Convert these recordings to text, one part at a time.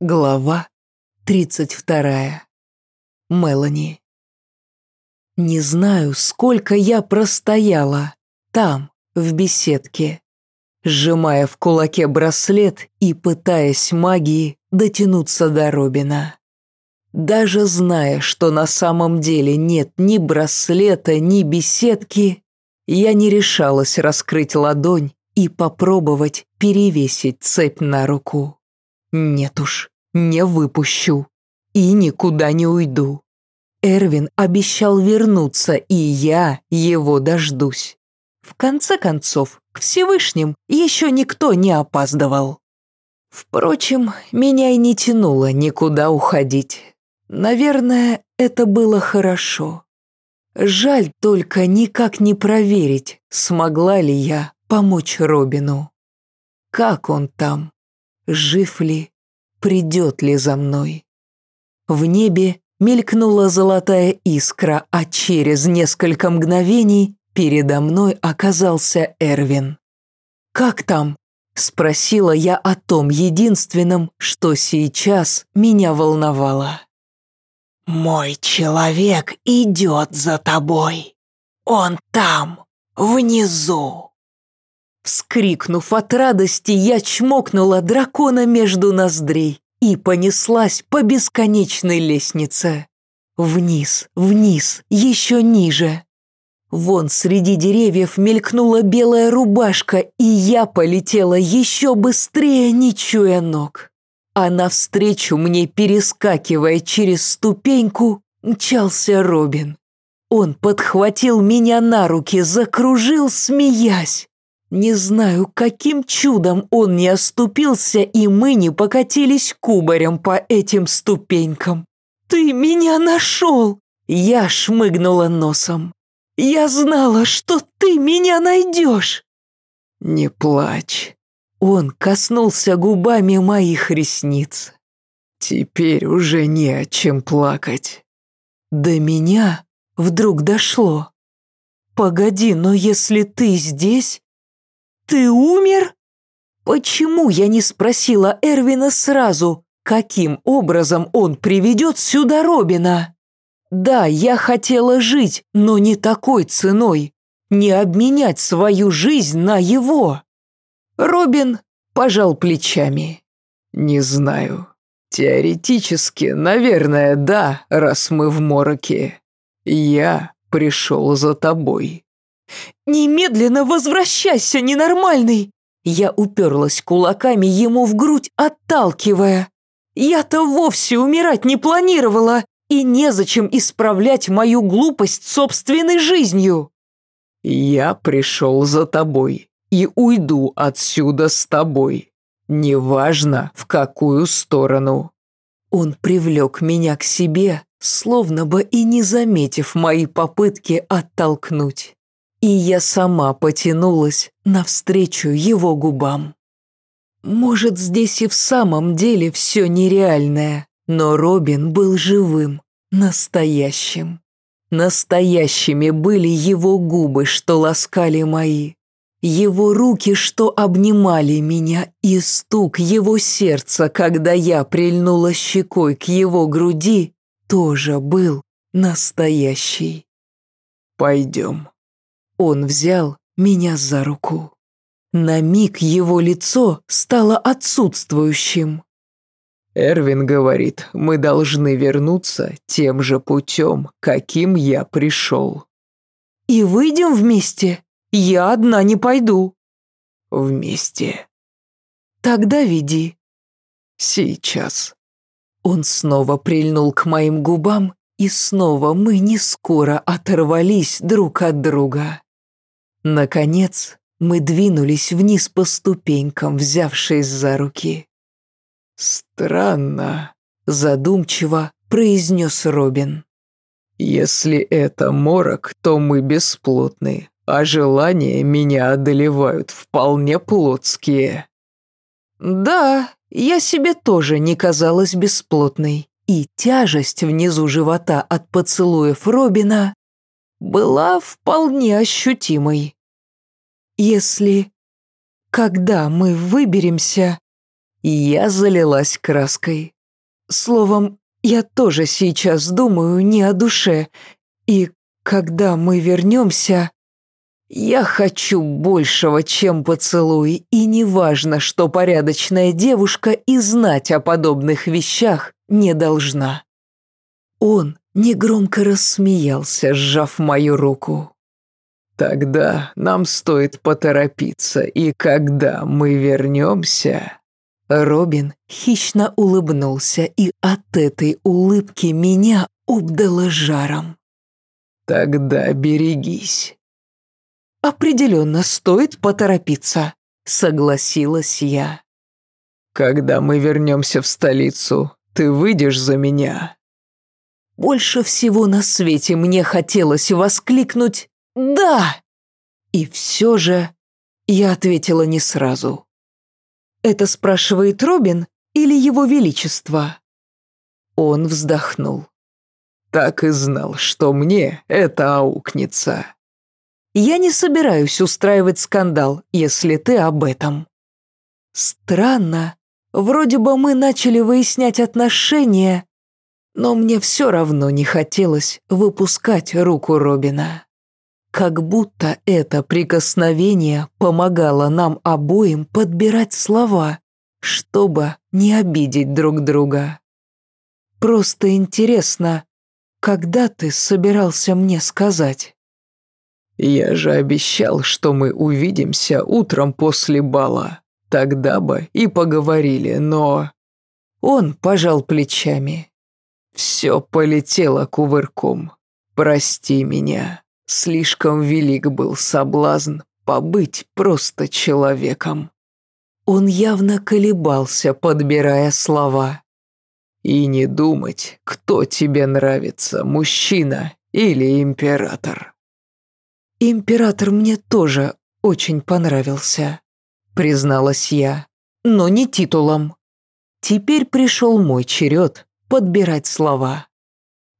Глава 32. Мелани. Не знаю, сколько я простояла там, в беседке, сжимая в кулаке браслет и пытаясь магией дотянуться до Робина. Даже зная, что на самом деле нет ни браслета, ни беседки, я не решалась раскрыть ладонь и попробовать перевесить цепь на руку. Нет уж, не выпущу. И никуда не уйду. Эрвин обещал вернуться, и я его дождусь. В конце концов, к Всевышним еще никто не опаздывал. Впрочем, меня и не тянуло никуда уходить. Наверное, это было хорошо. Жаль только никак не проверить, смогла ли я помочь Робину. Как он там? жив ли, придет ли за мной. В небе мелькнула золотая искра, а через несколько мгновений передо мной оказался Эрвин. «Как там?» – спросила я о том единственном, что сейчас меня волновало. «Мой человек идет за тобой. Он там, внизу». Вскрикнув от радости, я чмокнула дракона между ноздрей и понеслась по бесконечной лестнице. Вниз, вниз, еще ниже. Вон среди деревьев мелькнула белая рубашка, и я полетела еще быстрее, не чуя ног. А навстречу мне, перескакивая через ступеньку, мчался Робин. Он подхватил меня на руки, закружил, смеясь. Не знаю, каким чудом он не оступился, и мы не покатились кубарем по этим ступенькам. «Ты меня нашел!» Я шмыгнула носом. «Я знала, что ты меня найдешь!» «Не плачь!» Он коснулся губами моих ресниц. «Теперь уже не о чем плакать». До меня вдруг дошло. «Погоди, но если ты здесь, «Ты умер?» Почему я не спросила Эрвина сразу, каким образом он приведет сюда Робина? Да, я хотела жить, но не такой ценой. Не обменять свою жизнь на его. Робин пожал плечами. «Не знаю. Теоретически, наверное, да, раз мы в мороке. Я пришел за тобой». «Немедленно возвращайся, ненормальный!» Я уперлась кулаками ему в грудь, отталкивая. «Я-то вовсе умирать не планировала, и незачем исправлять мою глупость собственной жизнью!» «Я пришел за тобой и уйду отсюда с тобой. Неважно, в какую сторону». Он привлек меня к себе, словно бы и не заметив мои попытки оттолкнуть и я сама потянулась навстречу его губам. Может, здесь и в самом деле все нереальное, но Робин был живым, настоящим. Настоящими были его губы, что ласкали мои, его руки, что обнимали меня, и стук его сердца, когда я прильнула щекой к его груди, тоже был настоящий. «Пойдем», он взял меня за руку. На миг его лицо стало отсутствующим. Эрвин говорит, мы должны вернуться тем же путем, каким я пришел. И выйдем вместе? Я одна не пойду. Вместе. Тогда веди. Сейчас. Он снова прильнул к моим губам, и снова мы не скоро оторвались друг от друга. Наконец, мы двинулись вниз по ступенькам, взявшись за руки. «Странно», — задумчиво произнес Робин. «Если это морок, то мы бесплотны, а желания меня одолевают вполне плотские». «Да, я себе тоже не казалась бесплотной, и тяжесть внизу живота от поцелуев Робина была вполне ощутимой. Если... Когда мы выберемся... Я залилась краской. Словом, я тоже сейчас думаю не о душе. И когда мы вернемся... Я хочу большего, чем поцелуй, и неважно, что порядочная девушка и знать о подобных вещах не должна. Он негромко рассмеялся, сжав мою руку. «Тогда нам стоит поторопиться, и когда мы вернемся...» Робин хищно улыбнулся, и от этой улыбки меня обдало жаром. «Тогда берегись». «Определенно стоит поторопиться», — согласилась я. «Когда мы вернемся в столицу, ты выйдешь за меня?» Больше всего на свете мне хотелось воскликнуть «Да!» И все же я ответила не сразу. Это спрашивает Робин или его величество? Он вздохнул. Так и знал, что мне это аукнется. Я не собираюсь устраивать скандал, если ты об этом. Странно. Вроде бы мы начали выяснять отношения, но мне все равно не хотелось выпускать руку Робина. Как будто это прикосновение помогало нам обоим подбирать слова, чтобы не обидеть друг друга. Просто интересно, когда ты собирался мне сказать? Я же обещал, что мы увидимся утром после бала. Тогда бы и поговорили, но... Он пожал плечами. Все полетело кувырком. Прости меня. Слишком велик был соблазн побыть просто человеком. Он явно колебался, подбирая слова. И не думать, кто тебе нравится, мужчина или император. Император мне тоже очень понравился, призналась я, но не титулом. Теперь пришел мой черед подбирать слова.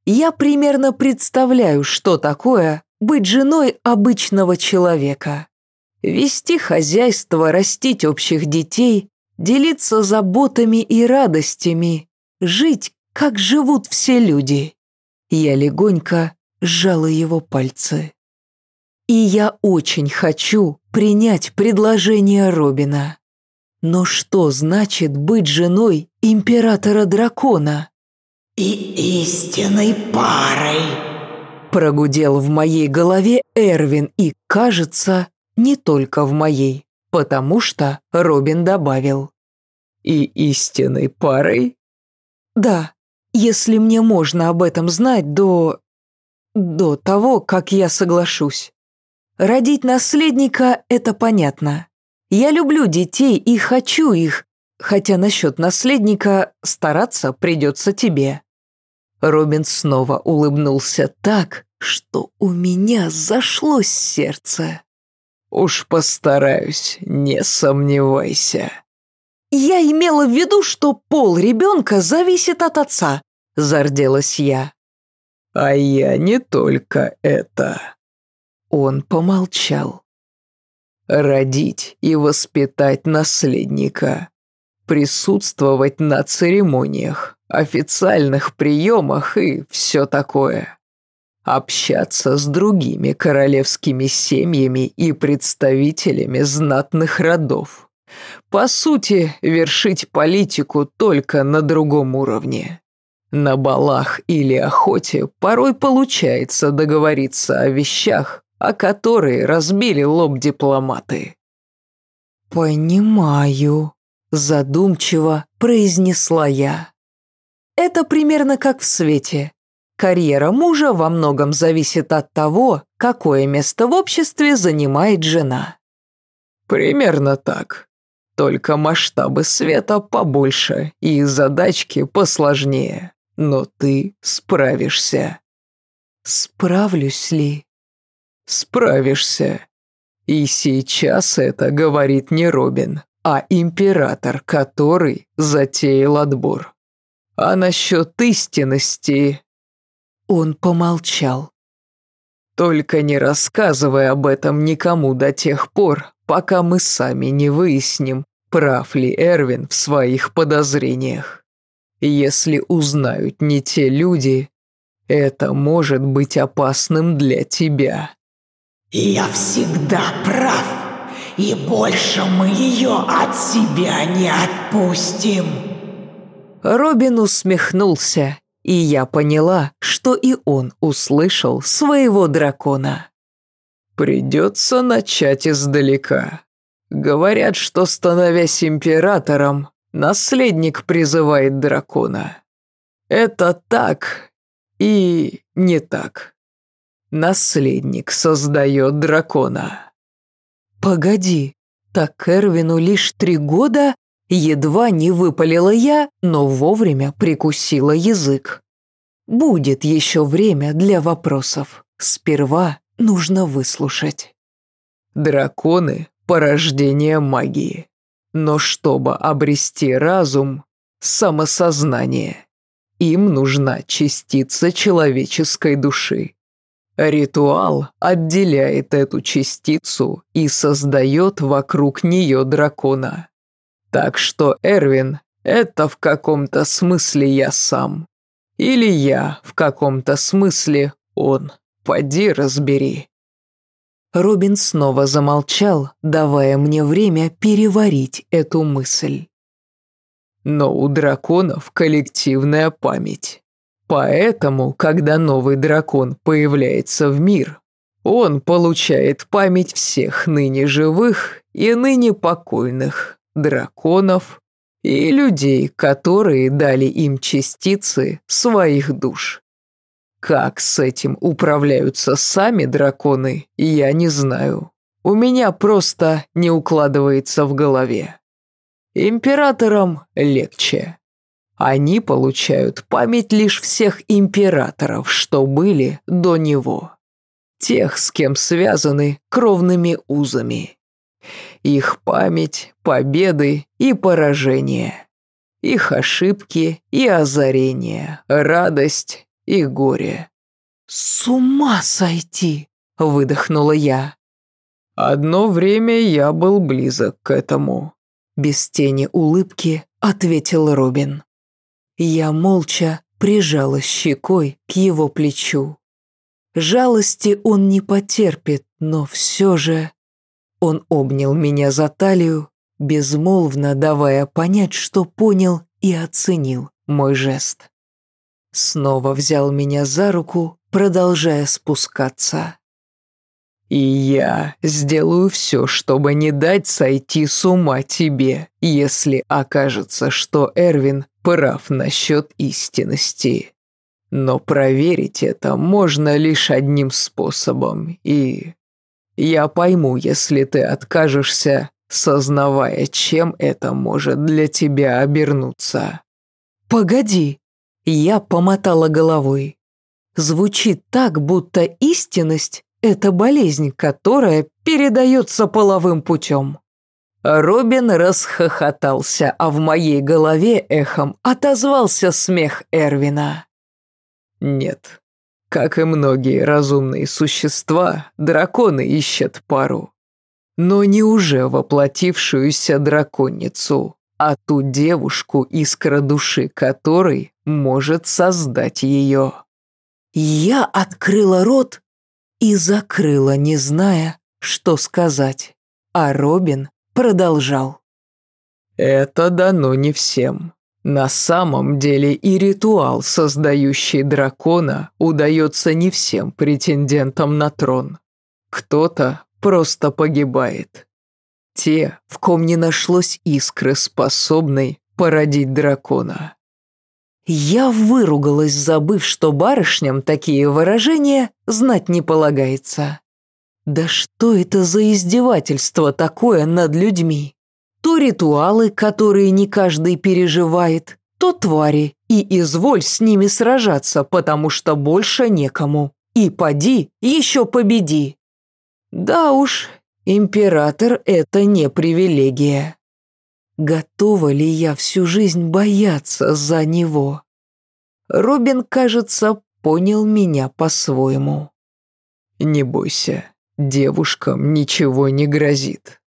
Я примерно представляю, что такое быть женой обычного человека. Вести хозяйство, растить общих детей, делиться заботами и радостями, жить, как живут все люди. Я легонько сжала его пальцы. И я очень хочу принять предложение Робина. Но что значит быть женой императора-дракона? «И истинной парой», Прогудел в моей голове Эрвин и, кажется, не только в моей, потому что Робин добавил. «И истинной парой?» «Да, если мне можно об этом знать до... до того, как я соглашусь. Родить наследника – это понятно. Я люблю детей и хочу их, хотя насчет наследника стараться придется тебе». Робин снова улыбнулся так, что у меня зашлось сердце. «Уж постараюсь, не сомневайся». «Я имела в виду, что пол ребенка зависит от отца», – зарделась я. «А я не только это». Он помолчал. «Родить и воспитать наследника, присутствовать на церемониях, официальных приемах и все такое. Общаться с другими королевскими семьями и представителями знатных родов. По сути, вершить политику только на другом уровне. На балах или охоте порой получается договориться о вещах, о которые разбили лоб дипломаты. «Понимаю», – задумчиво произнесла я. Это примерно как в свете. Карьера мужа во многом зависит от того, какое место в обществе занимает жена. Примерно так. Только масштабы света побольше и задачки посложнее. Но ты справишься. Справлюсь ли? Справишься. И сейчас это говорит не Робин, а император, который затеял отбор. А насчет истинности...» Он помолчал. «Только не рассказывай об этом никому до тех пор, пока мы сами не выясним, прав ли Эрвин в своих подозрениях. Если узнают не те люди, это может быть опасным для тебя. Я всегда прав, и больше мы ее от себя не отпустим. Робин усмехнулся, и я поняла, что и он услышал своего дракона. Придется начать издалека. Говорят, что, становясь императором, наследник призывает дракона. Это так и не так. Наследник создает дракона. Погоди, так Эрвину лишь три года? Едва не выпалила я, но вовремя прикусила язык. Будет еще время для вопросов. Сперва нужно выслушать. Драконы – порождение магии. Но чтобы обрести разум, самосознание, им нужна частица человеческой души. Ритуал отделяет эту частицу и создает вокруг нее дракона. Так что Эрвин – это в каком-то смысле я сам. Или я в каком-то смысле он. Поди разбери. Робин снова замолчал, давая мне время переварить эту мысль. Но у драконов коллективная память. Поэтому, когда новый дракон появляется в мир, он получает память всех ныне живых и ныне покойных драконов и людей, которые дали им частицы своих душ. Как с этим управляются сами драконы, я не знаю. У меня просто не укладывается в голове. Императорам легче. Они получают память лишь всех императоров, что были до него. Тех, с кем связаны кровными узами. Их память, победы и поражения. Их ошибки и озарения, радость и горе. «С ума сойти!» – выдохнула я. «Одно время я был близок к этому», – без тени улыбки ответил Робин. Я молча прижала щекой к его плечу. Жалости он не потерпит, но все же... Он обнял меня за талию, безмолвно давая понять, что понял и оценил мой жест. Снова взял меня за руку, продолжая спускаться. «И я сделаю все, чтобы не дать сойти с ума тебе, если окажется, что Эрвин прав насчет истинности. Но проверить это можно лишь одним способом, и я пойму, если ты откажешься, сознавая, чем это может для тебя обернуться». «Погоди!» Я помотала головой. Звучит так, будто истинность – это болезнь, которая передается половым путем. Робин расхохотался, а в моей голове эхом отозвался смех Эрвина. «Нет, как и многие разумные существа, драконы ищут пару. Но не уже воплотившуюся драконицу, а ту девушку, искра души которой может создать ее. Я открыла рот и закрыла, не зная, что сказать, а Робин продолжал. Это дано не всем. На самом деле и ритуал, создающий дракона, удается не всем претендентам на трон. Кто-то просто погибает. Те, в ком не нашлось искры, способной породить дракона. Я выругалась, забыв, что барышням такие выражения знать не полагается. Да что это за издевательство такое над людьми? То ритуалы, которые не каждый переживает, то твари, и изволь с ними сражаться, потому что больше некому. И поди, еще победи. Да уж, император – это не привилегия. Готова ли я всю жизнь бояться за него? Робин, кажется, понял меня по-своему. «Не бойся, девушкам ничего не грозит.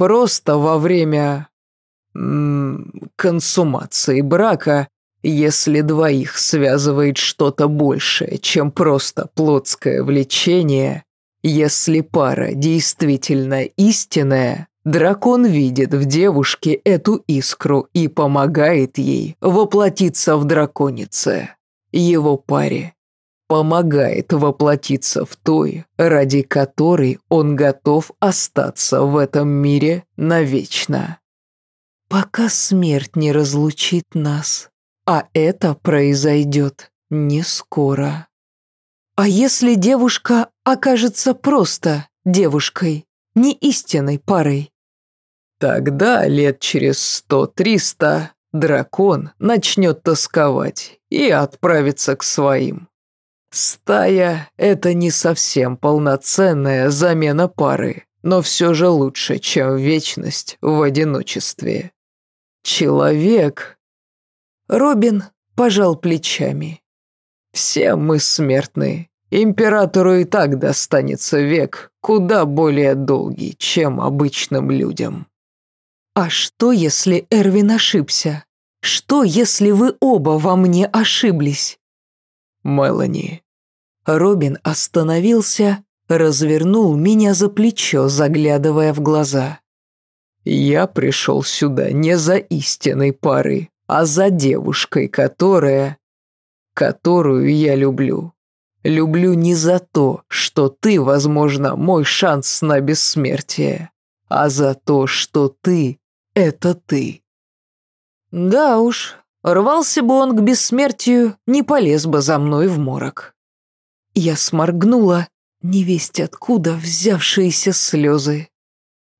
Просто во время консумации брака, если двоих связывает что-то большее, чем просто плотское влечение, если пара действительно истинная, дракон видит в девушке эту искру и помогает ей воплотиться в драконице, его паре. Помогает воплотиться в той, ради которой он готов остаться в этом мире навечно. Пока смерть не разлучит нас, а это произойдет не скоро. А если девушка окажется просто девушкой, не истинной парой? Тогда лет через сто-триста дракон начнет тосковать и отправится к своим. Стая – это не совсем полноценная замена пары, но все же лучше, чем вечность в одиночестве. Человек... Робин пожал плечами. Все мы смертны. Императору и так достанется век, куда более долгий, чем обычным людям. А что, если Эрвин ошибся? Что, если вы оба во мне ошиблись? Мелани. Робин остановился, развернул меня за плечо, заглядывая в глаза. Я пришел сюда не за истинной парой, а за девушкой, которая... которую я люблю. Люблю не за то, что ты, возможно, мой шанс на бессмертие, а за то, что ты — это ты. Да уж, рвался бы он к бессмертию, не полез бы за мной в морок. Я сморгнула, невесть откуда взявшиеся слезы.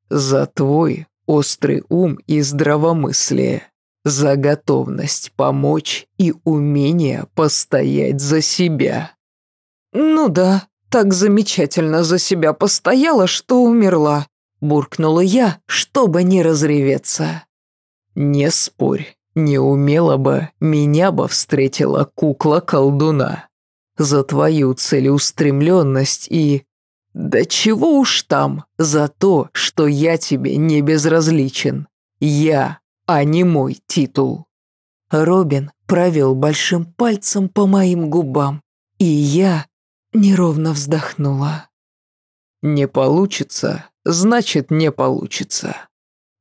За твой острый ум и здравомыслие, за готовность помочь и умение постоять за себя. Ну да, так замечательно за себя постояла, что умерла, буркнула я, чтобы не разреветься. Не спорь, не умела бы, меня бы встретила кукла-колдуна. За твою целеустремленность и да чего уж там, за то, что я тебе не безразличен. Я, а не мой титул. Робин провел большим пальцем по моим губам, и я неровно вздохнула. Не получится, значит не получится.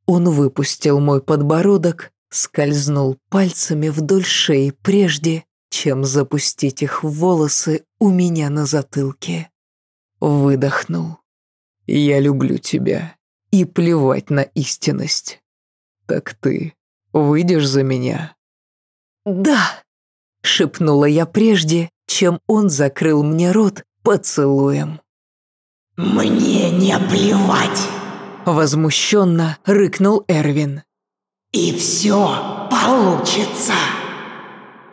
Он выпустил мой подбородок, скользнул пальцами вдоль шеи прежде, чем запустить их в волосы у меня на затылке. Выдохнул. «Я люблю тебя. И плевать на истинность. Так ты выйдешь за меня?» «Да!» — шепнула я прежде, чем он закрыл мне рот поцелуем. «Мне не плевать!» — возмущенно рыкнул Эрвин. «И все получится!»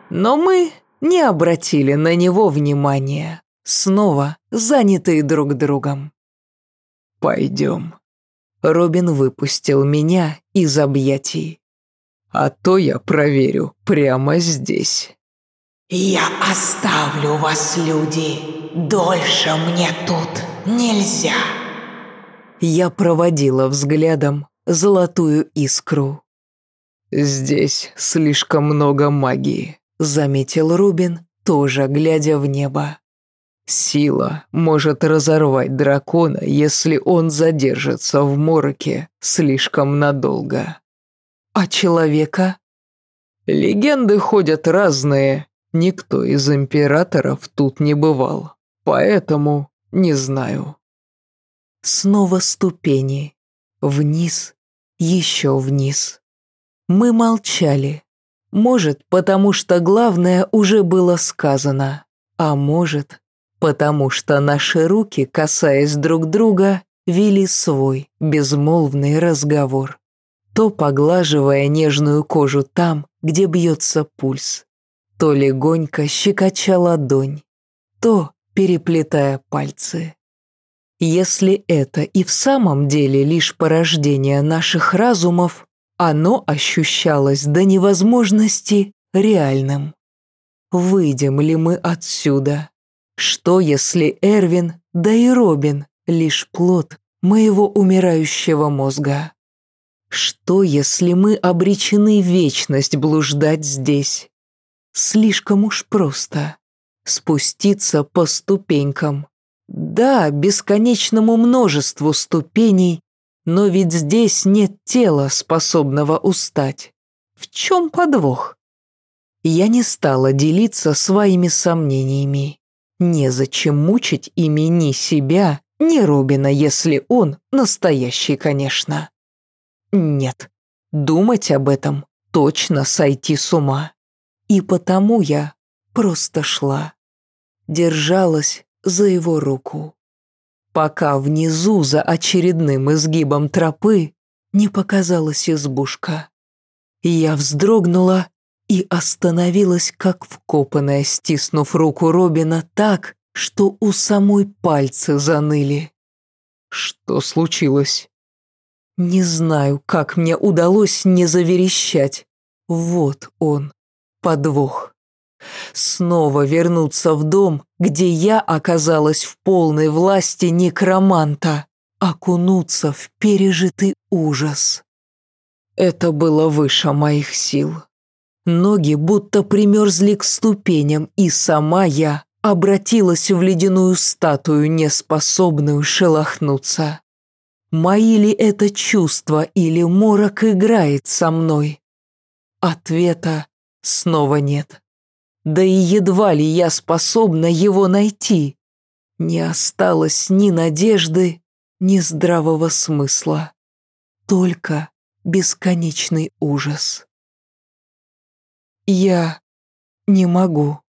Но мы не обратили на него внимания снова занятые друг другом. «Пойдем». Робин выпустил меня из объятий. «А то я проверю прямо здесь». «Я оставлю вас, люди. Дольше мне тут нельзя». Я проводила взглядом золотую искру. «Здесь слишком много магии», — заметил Рубин, тоже глядя в небо. Сила может разорвать дракона, если он задержится в мороке слишком надолго. А человека? Легенды ходят разные. Никто из императоров тут не бывал. Поэтому не знаю. Снова ступени. Вниз, еще вниз. Мы молчали. Может, потому что главное уже было сказано. А может, потому что наши руки, касаясь друг друга, вели свой безмолвный разговор, то поглаживая нежную кожу там, где бьется пульс, то легонько щекоча ладонь, то переплетая пальцы. Если это и в самом деле лишь порождение наших разумов, оно ощущалось до невозможности реальным. Выйдем ли мы отсюда? Что, если Эрвин, да и Робин, лишь плод моего умирающего мозга? Что, если мы обречены вечность блуждать здесь? Слишком уж просто. Спуститься по ступенькам. Да, бесконечному множеству ступеней, но ведь здесь нет тела, способного устать. В чем подвох? Я не стала делиться своими сомнениями. Незачем мучить ими ни себя, ни Робина, если он настоящий, конечно. Нет, думать об этом точно сойти с ума. И потому я просто шла. Держалась за его руку. Пока внизу за очередным изгибом тропы не показалась избушка. Я вздрогнула и остановилась, как вкопанная, стиснув руку Робина так, что у самой пальцы заныли. Что случилось? Не знаю, как мне удалось не заверещать. Вот он, подвох. Снова вернуться в дом, где я оказалась в полной власти некроманта, окунуться в пережитый ужас. Это было выше моих сил. Ноги будто примерзли к ступеням, и сама я обратилась в ледяную статую, неспособную шелохнуться. Мои ли это чувства или морок играет со мной? Ответа снова нет. Да и едва ли я способна его найти. Не осталось ни надежды, ни здравого смысла. Только бесконечный ужас. Я не могу.